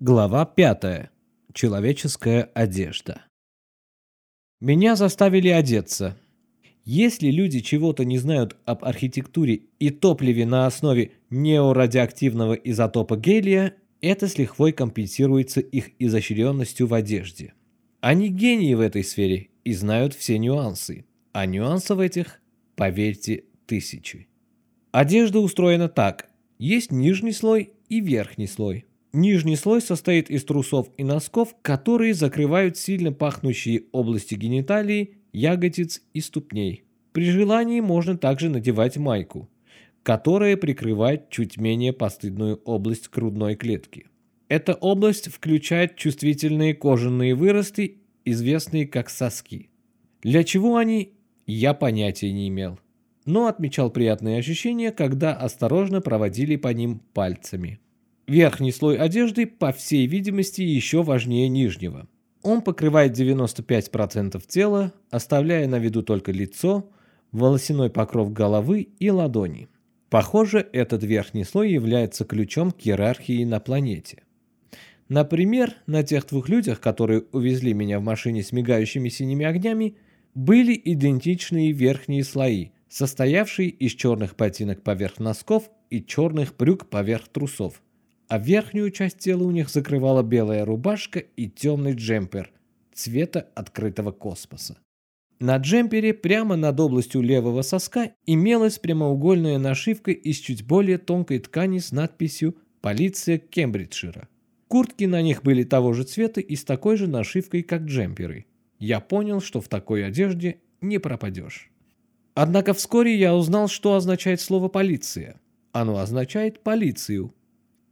Глава 5. Человеческая одежда. Меня заставили одеться. Если люди чего-то не знают об архитектуре и топливе на основе неорадиоактивного изотопа гелия, это с лихвой компенсируется их изощренностью в одежде. Они гении в этой сфере и знают все нюансы. А нюансов этих, поверьте, тысячи. Одежда устроена так. Есть нижний слой и верхний слой. Нижний слой состоит из трусов и носков, которые закрывают сильно пахнущие области гениталии, ягодиц и ступней. При желании можно также надевать майку, которая прикрывает чуть менее постыдную область грудной клетки. Эта область включает чувствительные кожаные выросты, известные как соски. Для чего они, я понятия не имел, но отмечал приятные ощущения, когда осторожно проводили по ним пальцами. Верхний слой одежды, по всей видимости, еще важнее нижнего. Он покрывает 95% тела, оставляя на виду только лицо, волосяной покров головы и ладони. Похоже, этот верхний слой является ключом к иерархии на планете. Например, на тех двух людях, которые увезли меня в машине с мигающими синими огнями, были идентичные верхние слои, состоявшие из черных ботинок поверх носков и черных брюк поверх трусов а верхнюю часть тела у них закрывала белая рубашка и темный джемпер цвета открытого космоса. На джемпере прямо над областью левого соска имелась прямоугольная нашивка из чуть более тонкой ткани с надписью «Полиция Кембриджшира». Куртки на них были того же цвета и с такой же нашивкой, как джемперы. Я понял, что в такой одежде не пропадешь. Однако вскоре я узнал, что означает слово «полиция». Оно означает «полицию»,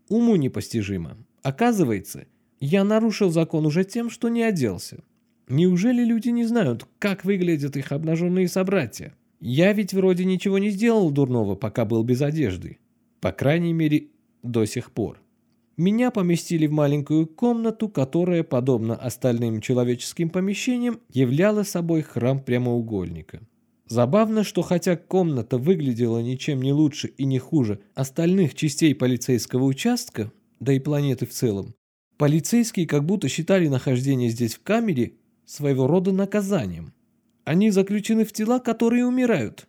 Уму непостижимо. Оказывается, я нарушил закон уже тем, что не оделся. Неужели люди не знают, как выглядят их обнаженные собратья? Я ведь вроде ничего не сделал дурного, пока был без одежды. По крайней мере, до сих пор. Меня поместили в маленькую комнату, которая, подобно остальным человеческим помещениям, являла собой храм прямоугольника. Забавно, что хотя комната выглядела ничем не лучше и не хуже остальных частей полицейского участка, да и планеты в целом, полицейские как будто считали нахождение здесь в камере своего рода наказанием. Они заключены в тела, которые умирают.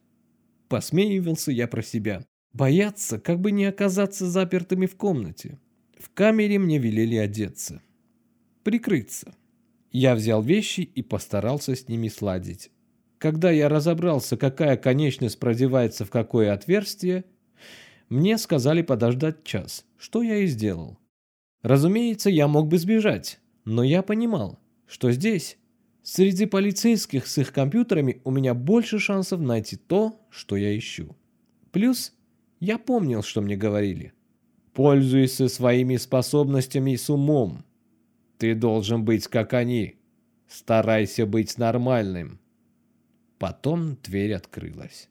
Посмеивался я про себя. Боятся, как бы не оказаться запертыми в комнате. В камере мне велели одеться. Прикрыться. Я взял вещи и постарался с ними сладить. Когда я разобрался, какая конечность продевается в какое отверстие, мне сказали подождать час, что я и сделал. Разумеется, я мог бы сбежать, но я понимал, что здесь, среди полицейских с их компьютерами, у меня больше шансов найти то, что я ищу. Плюс я помнил, что мне говорили. Пользуйся своими способностями с умом. Ты должен быть как они. Старайся быть нормальным. Потом дверь открылась.